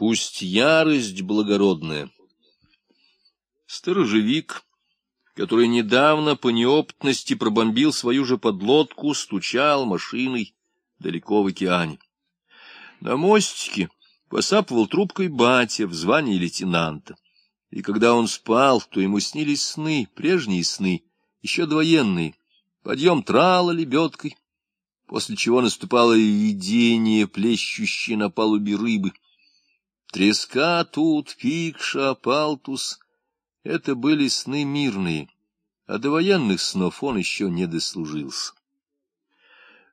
Пусть ярость благородная. Сторожевик, который недавно по неопытности пробомбил свою же подлодку, стучал машиной далеко в океане. На мостике посапывал трубкой батя в звании лейтенанта. И когда он спал, то ему снились сны, прежние сны, еще двоенные, подъем трала лебедкой, после чего наступало видение, плещущее на палубе рыбы. Треска тут, пикша, палтус — это были сны мирные, а до военных снов он еще не дослужился.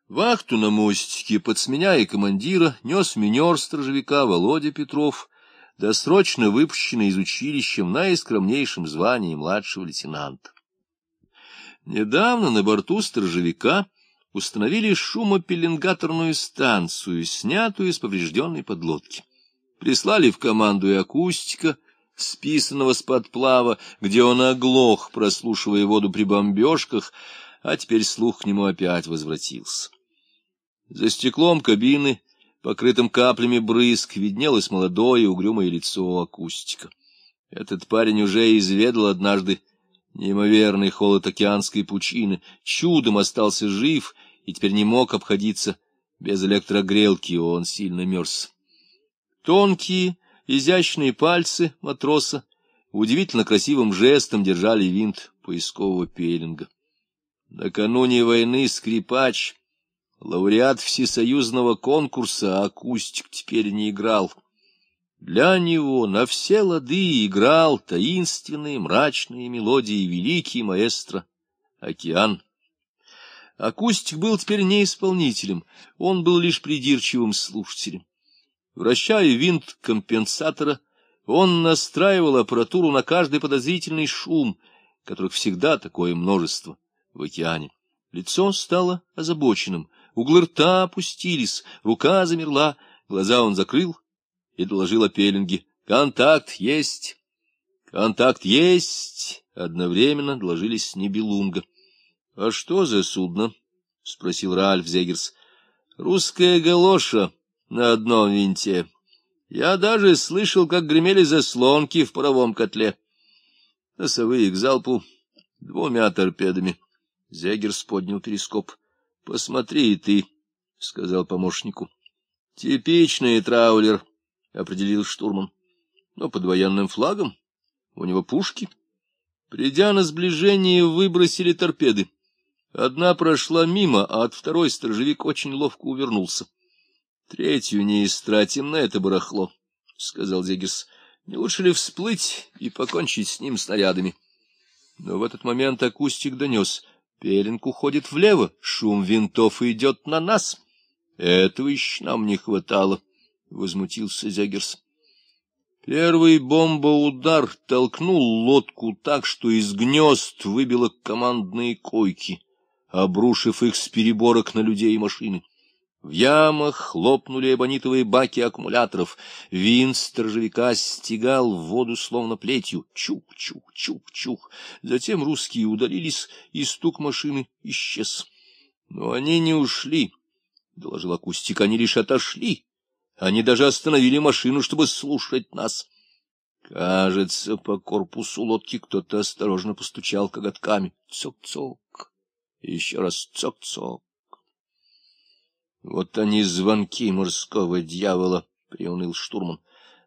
Вахту на мостике, подсменяя командира, нес минер стражевика Володя Петров, досрочно выпущенный из училища в наискромнейшем звании младшего лейтенанта. Недавно на борту сторожевика установили шумопеленгаторную станцию, снятую с поврежденной подлодки. Прислали в команду и акустика, списанного с подплава, где он оглох, прослушивая воду при бомбежках, а теперь слух к нему опять возвратился. За стеклом кабины, покрытым каплями брызг, виднелось молодое угрюмое лицо акустика. Этот парень уже изведал однажды неимоверный холод океанской пучины, чудом остался жив и теперь не мог обходиться без электрогрелки, он сильно мерз. Тонкие, изящные пальцы матроса удивительно красивым жестом держали винт поискового пеленга. Накануне войны скрипач, лауреат всесоюзного конкурса, акустик теперь не играл — для него на все лады играл таинственные мрачные мелодии великий маэстро «Океан». Акустик был теперь не исполнителем, он был лишь придирчивым слушателем. Вращая винт компенсатора, он настраивал аппаратуру на каждый подозрительный шум, которых всегда такое множество в океане. Лицо стало озабоченным, углы рта опустились, рука замерла, глаза он закрыл — и доложил о пеленге. «Контакт есть!» «Контакт есть!» — одновременно доложились с Нибелунга. «А что за судно?» — спросил Ральф Зегерс. «Русская галоша на одном винте. Я даже слышал, как гремели заслонки в паровом котле. Носовые к залпу двумя торпедами». Зегерс поднял перископ. «Посмотри ты», — сказал помощнику. «Типичный траулер» определил штурман. Но под военным флагом у него пушки. Придя на сближение, выбросили торпеды. Одна прошла мимо, а от второй сторожевик очень ловко увернулся. — Третью не истратим на это барахло, — сказал Зегис. — Не лучше ли всплыть и покончить с ним снарядами? Но в этот момент акустик донес. Пеленг уходит влево, шум винтов идет на нас. Этого еще нам не хватало. — возмутился Зягерс. Первый бомбоудар толкнул лодку так, что из гнезд выбило командные койки, обрушив их с переборок на людей и машины. В ямах хлопнули эбонитовые баки аккумуляторов. Вин сторожевика стегал в воду словно плетью. Чух-чух-чух-чух. Затем русские удалились, и стук машины исчез. Но они не ушли, — доложил акустик, — они лишь отошли они даже остановили машину, чтобы слушать нас. Кажется, по корпусу лодки кто-то осторожно постучал коготками. Цок-цок. Еще раз цок-цок. Вот они звонки морского дьявола, — приуныл штурман.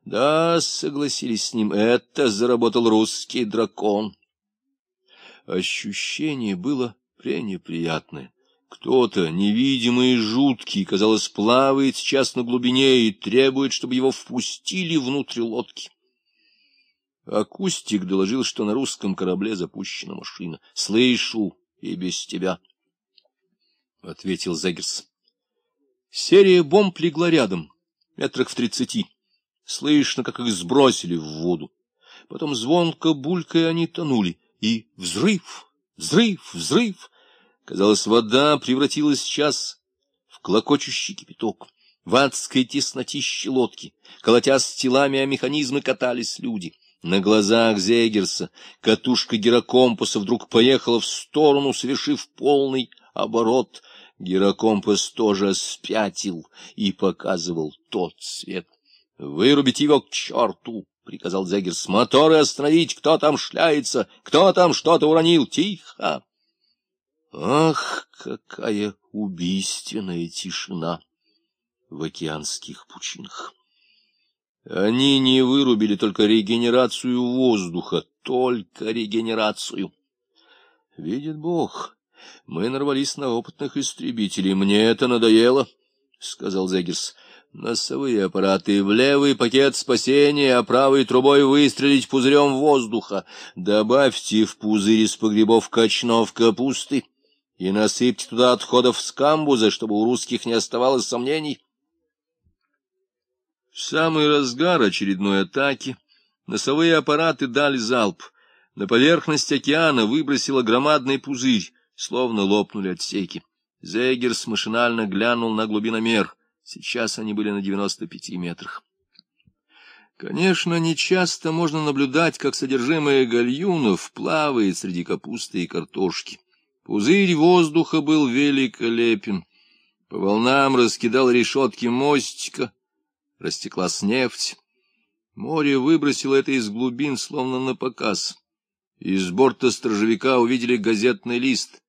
Да, согласились с ним, это заработал русский дракон. Ощущение было пренеприятное. Кто-то, невидимый и жуткий, казалось, плавает сейчас на глубине и требует, чтобы его впустили внутрь лодки. Акустик доложил, что на русском корабле запущена машина. — Слышу, и без тебя, — ответил Зегерс. Серия бомб легла рядом, метрах в тридцати. Слышно, как их сбросили в воду. Потом звонко булькая они тонули, и взрыв, взрыв, взрыв — Казалось, вода превратилась сейчас в клокочущий кипяток. В адской теснотище лодки, колотясь телами о механизмы, катались люди. На глазах Зегерса катушка гирокомпаса вдруг поехала в сторону, совершив полный оборот. Гирокомпас тоже спятил и показывал тот цвет. Вырубить его к черту! — приказал Зегерс. — Моторы остановить! Кто там шляется? Кто там что-то уронил? Тихо! Ах, какая убийственная тишина в океанских пучинах! Они не вырубили только регенерацию воздуха, только регенерацию. Видит Бог, мы нарвались на опытных истребителей. Мне это надоело, — сказал Зегерс. Носовые аппараты в левый пакет спасения, а правой трубой выстрелить пузырем воздуха. Добавьте в пузырь из погребов качнов капусты и насыпьте туда отходов с камбуза, чтобы у русских не оставалось сомнений. В самый разгар очередной атаки носовые аппараты дали залп. На поверхность океана выбросило громадный пузырь, словно лопнули отсеки. Зегерс машинально глянул на глубиномер — Сейчас они были на 95 метрах. Конечно, нечасто можно наблюдать, как содержимое гальюнов плавает среди капусты и картошки. Пузырь воздуха был великолепен. По волнам раскидал решетки мостика, растеклась нефть. Море выбросило это из глубин, словно на показ. Из борта стражевика увидели газетный лист.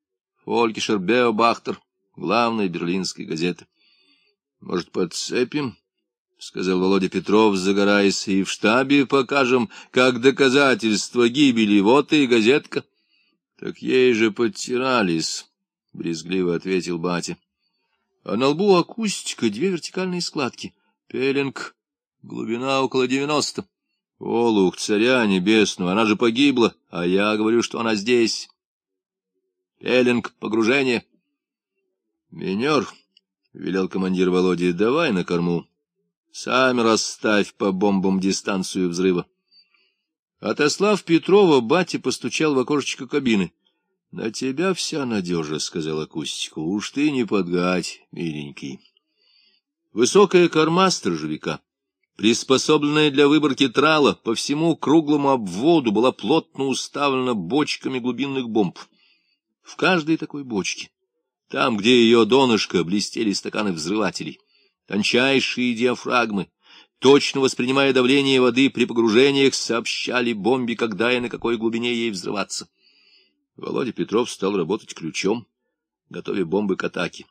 Фолькишер Беобахтер, главной берлинской газеты. — Может, подцепим? — сказал Володя Петров, загораясь, — и в штабе покажем, как доказательство гибели. Вот и газетка. — Так ей же подтирались, — брезгливо ответил батя. А на лбу акустика, две вертикальные складки. Пеленг, глубина около девяносто. Олух, царя небесного, она же погибла, а я говорю, что она здесь. Пеленг, погружение. Минер, — велел командир Володя, — давай на корму. Сами расставь по бомбам дистанцию взрыва. Отослав Петрова, батя постучал в окошечко кабины. — На тебя вся надежа, — сказал акустику. — Уж ты не подгадь, миленький. Высокая корма стражевика, приспособленная для выборки трала, по всему круглому обводу была плотно уставлена бочками глубинных бомб. В каждой такой бочке там, где ее донышко, блестели стаканы взрывателей, тончайшие диафрагмы, точно воспринимая давление воды при погружениях, сообщали бомбе, когда и на какой глубине ей взрываться. Володя Петров стал работать ключом, готовя бомбы к атаке.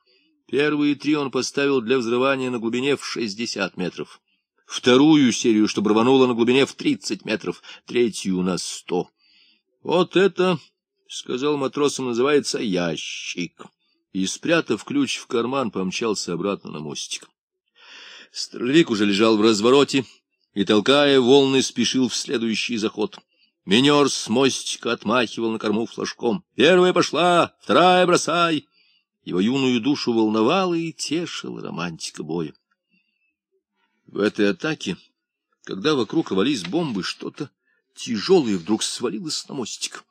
Первые три он поставил для взрывания на глубине в 60 метров. Вторую серию, чтобы рвануло на глубине в 30 метров, третью на 100. Вот это, — сказал матросам, — называется ящик и, спрятав ключ в карман, помчался обратно на мостик. Стреловик уже лежал в развороте и, толкая волны, спешил в следующий заход. Минер с мостика отмахивал на корму флажком. «Первая пошла, вторая бросай!» Его юную душу волновала и тешила романтика боя. В этой атаке, когда вокруг рвались бомбы, что-то тяжелое вдруг свалилось на мостик.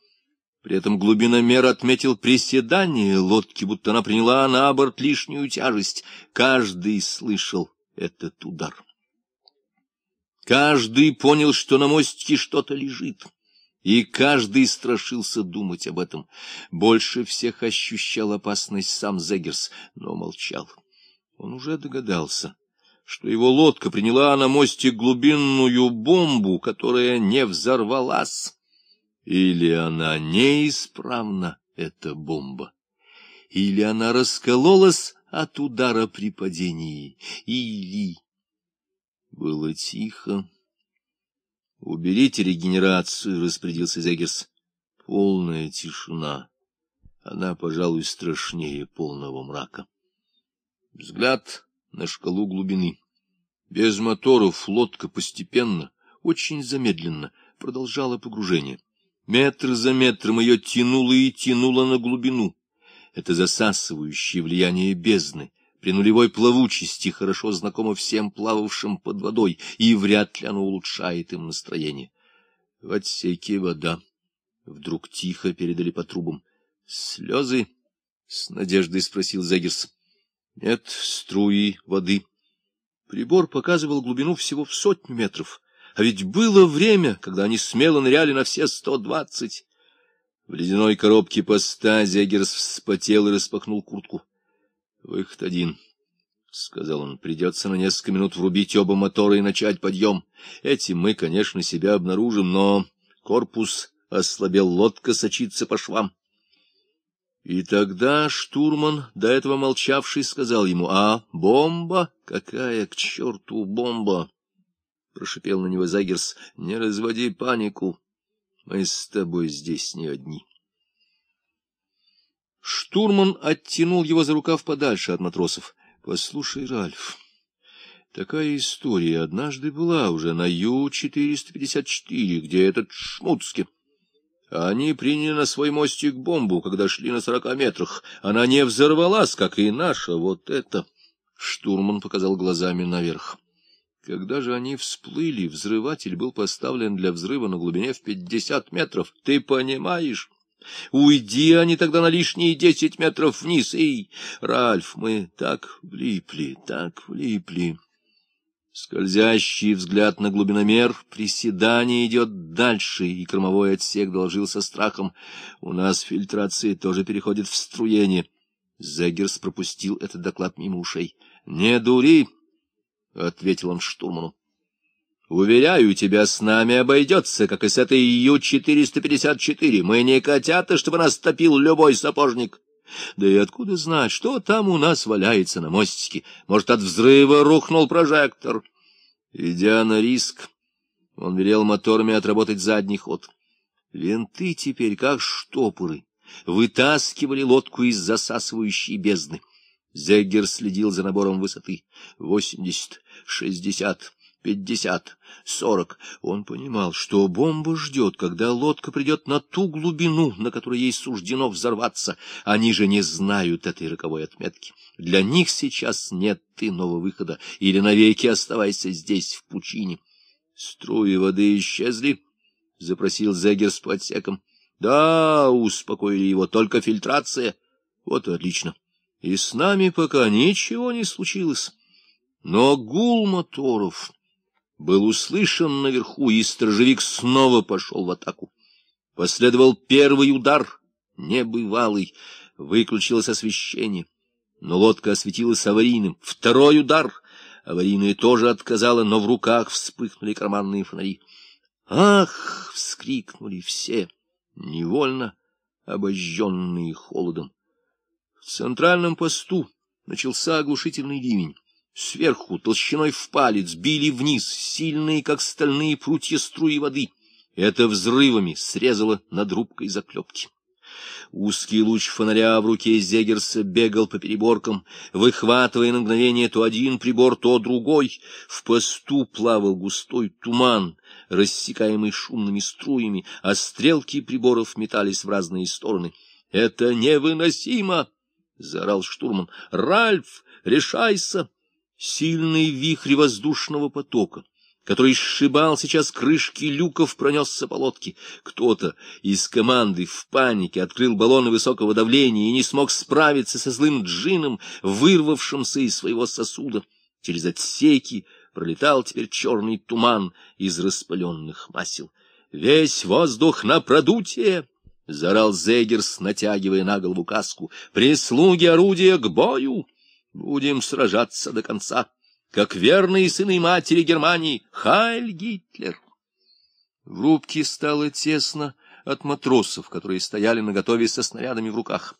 При этом глубиномер отметил приседание лодки, будто она приняла на борт лишнюю тяжесть. Каждый слышал этот удар. Каждый понял, что на мостике что-то лежит, и каждый страшился думать об этом. Больше всех ощущал опасность сам Зегерс, но молчал. Он уже догадался, что его лодка приняла на мостик глубинную бомбу, которая не взорвалась. Или она неисправна, эта бомба, или она раскололась от удара при падении, или... Было тихо. — Уберите регенерацию, — распорядился Зегерс. Полная тишина. Она, пожалуй, страшнее полного мрака. Взгляд на шкалу глубины. Без моторов лодка постепенно, очень замедленно продолжала погружение. Метр за метром ее тянуло и тянуло на глубину. Это засасывающее влияние бездны при нулевой плавучести хорошо знакомо всем плававшим под водой, и вряд ли оно улучшает им настроение. В отсеке вода. Вдруг тихо передали по трубам. — Слезы? — с надеждой спросил Зегерс. — Нет, струи воды. Прибор показывал глубину всего в сотню метров. А ведь было время, когда они смело ныряли на все сто двадцать. В ледяной коробке поста Зегерс вспотел и распахнул куртку. Выход один. — сказал он, — придется на несколько минут врубить оба мотора и начать подъем. Этим мы, конечно, себя обнаружим, но корпус ослабел, лодка сочится по швам. И тогда штурман, до этого молчавший, сказал ему, — А, бомба? Какая к черту бомба? — прошипел на него Загерс. — Не разводи панику. Мы с тобой здесь не одни. Штурман оттянул его за рукав подальше от матросов. — Послушай, Ральф, такая история однажды была уже на Ю-454, где этот Шмуцкий. Они приняли на свой мостик бомбу, когда шли на сорока метрах. Она не взорвалась, как и наша, вот это. Штурман показал глазами наверх. Когда же они всплыли, взрыватель был поставлен для взрыва на глубине в пятьдесят метров. Ты понимаешь? Уйди они тогда на лишние десять метров вниз, и... Ральф, мы так влипли, так влипли. Скользящий взгляд на глубиномер, приседание идет дальше, и кормовой отсек доложил со страхом. У нас фильтрация тоже переходит в струение. Зегерс пропустил этот доклад мимо ушей. — Не дури, — ответил он штурману. — Уверяю тебя, с нами обойдется, как и с этой Ю-454. Мы не котята, чтобы нас топил любой сапожник. Да и откуда знать, что там у нас валяется на мостике? Может, от взрыва рухнул прожектор? Идя на риск, он велел моторами отработать задний ход. Винты теперь, как штопоры, вытаскивали лодку из засасывающей бездны. Зеггер следил за набором высоты. Восемьдесят, шестьдесят, пятьдесят, сорок. Он понимал, что бомба ждет, когда лодка придет на ту глубину, на которой ей суждено взорваться. Они же не знают этой роковой отметки. Для них сейчас нет иного выхода, или навеки оставайся здесь, в пучине. — Струи воды исчезли? — запросил Зегер с подсеком. — Да, — успокоили его, — только фильтрация. Вот и отлично. И с нами пока ничего не случилось. Но гул моторов был услышан наверху, и сторожевик снова пошел в атаку. Последовал первый удар, небывалый, выключилось освещение, но лодка осветилась аварийным. Второй удар, аварийная тоже отказала, но в руках вспыхнули карманные фонари. «Ах!» — вскрикнули все, невольно обожженные холодом. В центральном посту начался оглушительный ливень. Сверху, толщиной в палец, били вниз сильные, как стальные прутья струи воды. Это взрывами срезало над рубкой заклепки. Узкий луч фонаря в руке Зегерса бегал по переборкам, выхватывая на мгновение то один прибор, то другой. В посту плавал густой туман, рассекаемый шумными струями, а стрелки приборов метались в разные стороны. — Это невыносимо! — заорал штурман. — Ральф, решайся! Сильный вихрь воздушного потока, который сшибал сейчас крышки люков, пронесся по лодке. Кто-то из команды в панике открыл баллоны высокого давления и не смог справиться со злым джином, вырвавшимся из своего сосуда. Через отсеки пролетал теперь черный туман из распаленных масел. «Весь воздух на продутие!» — заорал Зегерс, натягивая на голову каску. «Прислуги орудия к бою!» Будем сражаться до конца, как верные сыны матери Германии. Хайль Гитлер! В рубке стало тесно от матросов, которые стояли наготове со снарядами в руках.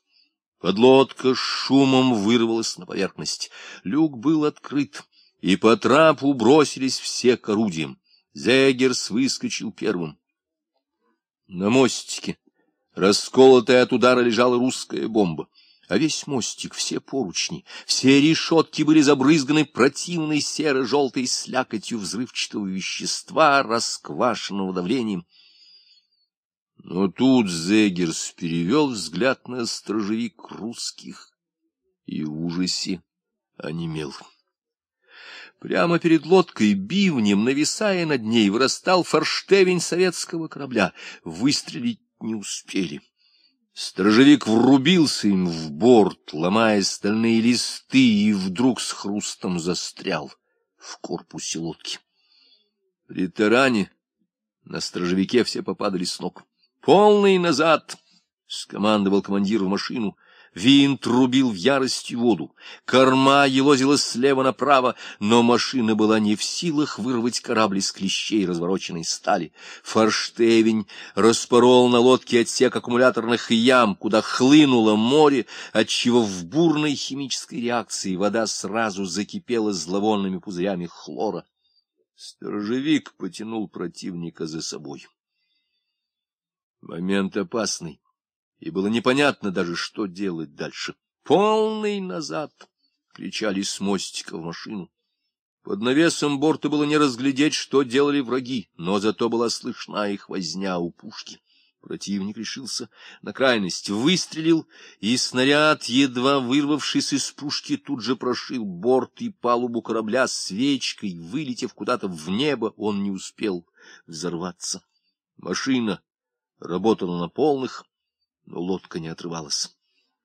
Подлодка с шумом вырвалась на поверхность. Люк был открыт, и по трапу бросились все к орудиям. Зегерс выскочил первым. На мостике, расколотая от удара, лежала русская бомба а весь мостик, все поручни, все решетки были забрызганы противной серо-желтой слякотью взрывчатого вещества, расквашенного давлением. Но тут Зегерс перевел взгляд на стражевик русских и в ужасе онемел. Прямо перед лодкой бивнем, нависая над ней, вырастал форштевень советского корабля. Выстрелить не успели. Стражевик врубился им в борт, ломая стальные листы, и вдруг с хрустом застрял в корпусе лодки. При таране на стражевике все попадали с ног. «Полный назад!» — скомандовал командир в машину. Винт рубил в ярости воду, корма елозила слева направо, но машина была не в силах вырвать корабль из клещей развороченной стали. Форштевень распорол на лодке отсек аккумуляторных ям, куда хлынуло море, отчего в бурной химической реакции вода сразу закипела зловонными пузырями хлора. Сторожевик потянул противника за собой. Момент опасный и было непонятно даже, что делать дальше. «Полный назад!» — кричали с мостика в машину. Под навесом борта было не разглядеть, что делали враги, но зато была слышна их возня у пушки. Противник решился на крайность, выстрелил, и снаряд, едва вырвавшись из пушки, тут же прошил борт и палубу корабля свечкой, вылетев куда-то в небо, он не успел взорваться. Машина работала на полных, но лодка не отрывалась.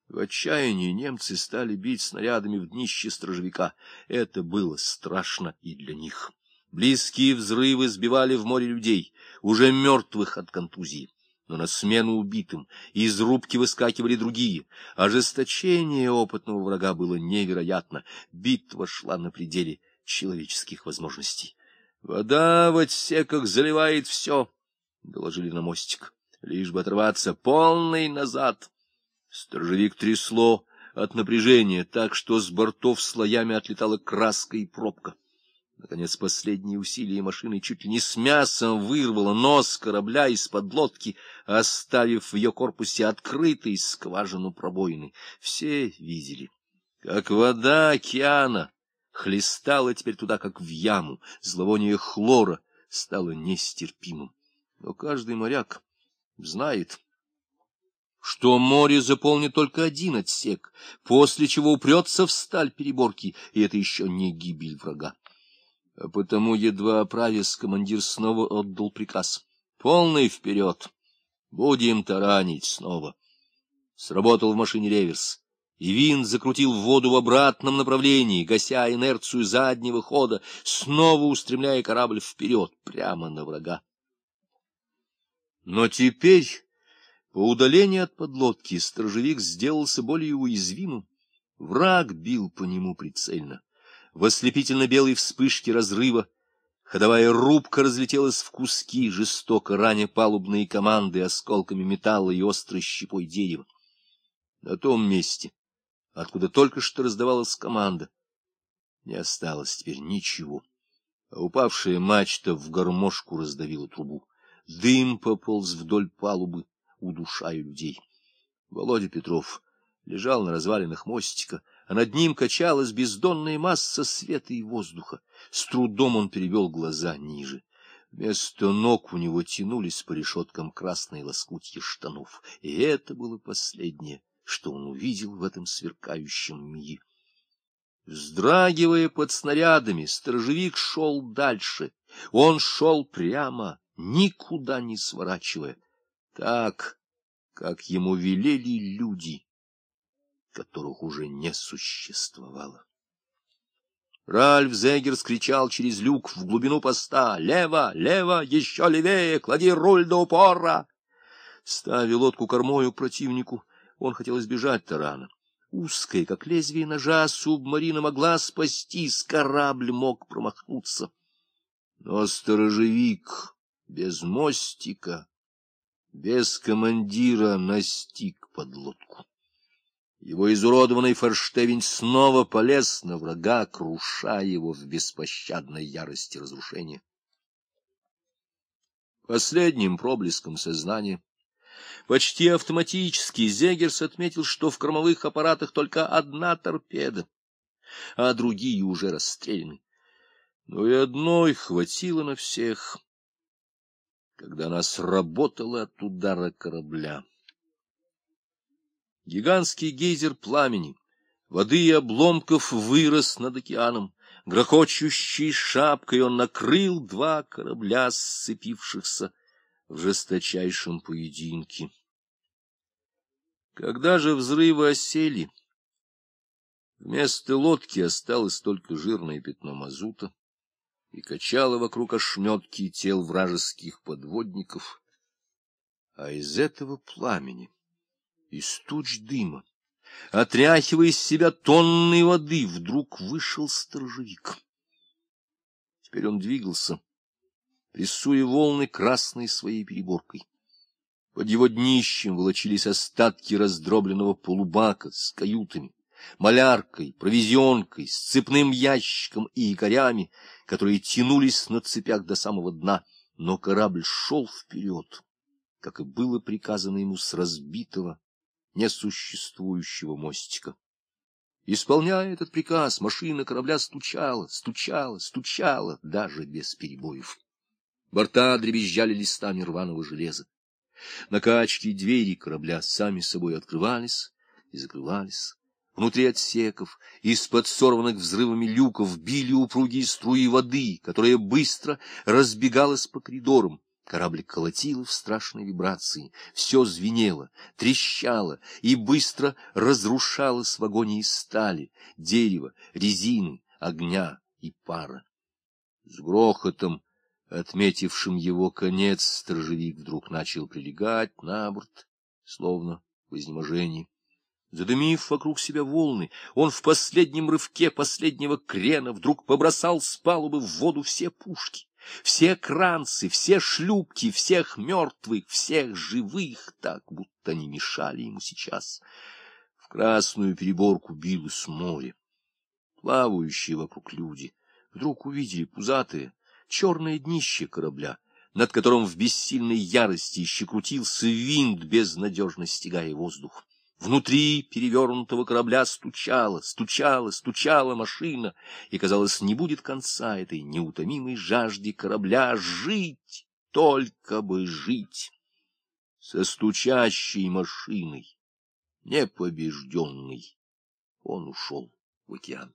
В отчаянии немцы стали бить снарядами в днище стражевика. Это было страшно и для них. Близкие взрывы сбивали в море людей, уже мертвых от контузии. Но на смену убитым из рубки выскакивали другие. Ожесточение опытного врага было невероятно. Битва шла на пределе человеческих возможностей. «Вода в отсеках заливает все», — доложили на мостик лишь бы оторваться полный назад. Сторожевик трясло от напряжения, так что с бортов слоями отлетала краска и пробка. Наконец, последние усилия машины чуть ли не с мясом вырвало нос корабля из-под лодки, оставив в ее корпусе открытой скважину пробоины. Все видели, как вода океана хлестала теперь туда, как в яму, зловоние хлора стало нестерпимым. Но каждый моряк знает, что море заполнит только один отсек, после чего упрется в сталь переборки, и это еще не гибель врага. А потому, едва оправясь, командир снова отдал приказ. «Полный вперед! Будем таранить снова!» Сработал в машине реверс, и винт закрутил воду в обратном направлении, гася инерцию заднего хода, снова устремляя корабль вперед, прямо на врага. Но теперь, по удалению от подлодки, сторожевик сделался более уязвимым. Враг бил по нему прицельно. В ослепительно-белой вспышке разрыва ходовая рубка разлетелась в куски, жестоко раня палубные команды осколками металла и острой щепой дерева. На том месте, откуда только что раздавалась команда, не осталось теперь ничего, а упавшая мачта в гармошку раздавила трубу. Дым пополз вдоль палубы, удушая людей. Володя Петров лежал на развалинах мостика, а над ним качалась бездонная масса света и воздуха. С трудом он перевел глаза ниже. Вместо ног у него тянулись по решеткам красные лоскутья штанов, и это было последнее, что он увидел в этом сверкающем мире. Вздрагивая под снарядами, сторожевик шел дальше. Он шел прямо, никуда не сворачивая, так, как ему велели люди, которых уже не существовало. Ральф Зегер скричал через люк в глубину поста «Лево! Лево! Еще левее! Клади руль до упора!» Ставя лодку кормою противнику, он хотел избежать тарана. Узкая, как лезвие ножа, субмарина могла спастись, корабль мог промахнуться. Но сторожевик без мостика, без командира настиг подлодку. Его изуродованный форштевень снова полез на врага, крушая его в беспощадной ярости разрушения. Последним проблеском сознания почти автоматически Зегерс отметил, что в кормовых аппаратах только одна торпеда, а другие уже расстреляны. Но и одной хватило на всех когда она сработала от удара корабля. Гигантский гейзер пламени, воды и обломков вырос над океаном. Грохочущей шапкой он накрыл два корабля, сцепившихся в жесточайшем поединке. Когда же взрывы осели, вместо лодки осталось только жирное пятно мазута и качала вокруг ошметки тел вражеских подводников. А из этого пламени, из туч дыма, Отряхивая из себя тонны воды, вдруг вышел сторожевик. Теперь он двигался, прессуя волны красной своей переборкой. Под его днищем волочились остатки раздробленного полубака с каютами, маляркой, провизионкой, с цепным ящиком и якорями, которые тянулись на цепях до самого дна, но корабль шел вперед, как и было приказано ему с разбитого, несуществующего мостика. Исполняя этот приказ, машина корабля стучала, стучала, стучала, даже без перебоев. Борта дребезжали листами рваного железа. Накачки двери корабля сами собой открывались и закрывались. Внутри отсеков, из-под сорванных взрывами люков, били упругие струи воды, которая быстро разбегалась по коридорам. Корабль колотило в страшной вибрации, все звенело, трещало и быстро разрушалось в агонии стали, дерева, резины, огня и пара. С грохотом, отметившим его конец, сторожевик вдруг начал прилегать на борт, словно в изнеможении. Задымив вокруг себя волны, он в последнем рывке последнего крена вдруг побросал с палубы в воду все пушки, все кранцы, все шлюпки, всех мертвых, всех живых, так, будто они мешали ему сейчас. В красную переборку билось море. Плавающие вокруг люди вдруг увидели пузатые, черное днище корабля, над которым в бессильной ярости еще крутился винт, безнадежно стягая воздух. Внутри перевернутого корабля стучала, стучала, стучала машина, и, казалось, не будет конца этой неутомимой жажде корабля жить, только бы жить. Со стучащей машиной, непобежденный, он ушел в океан.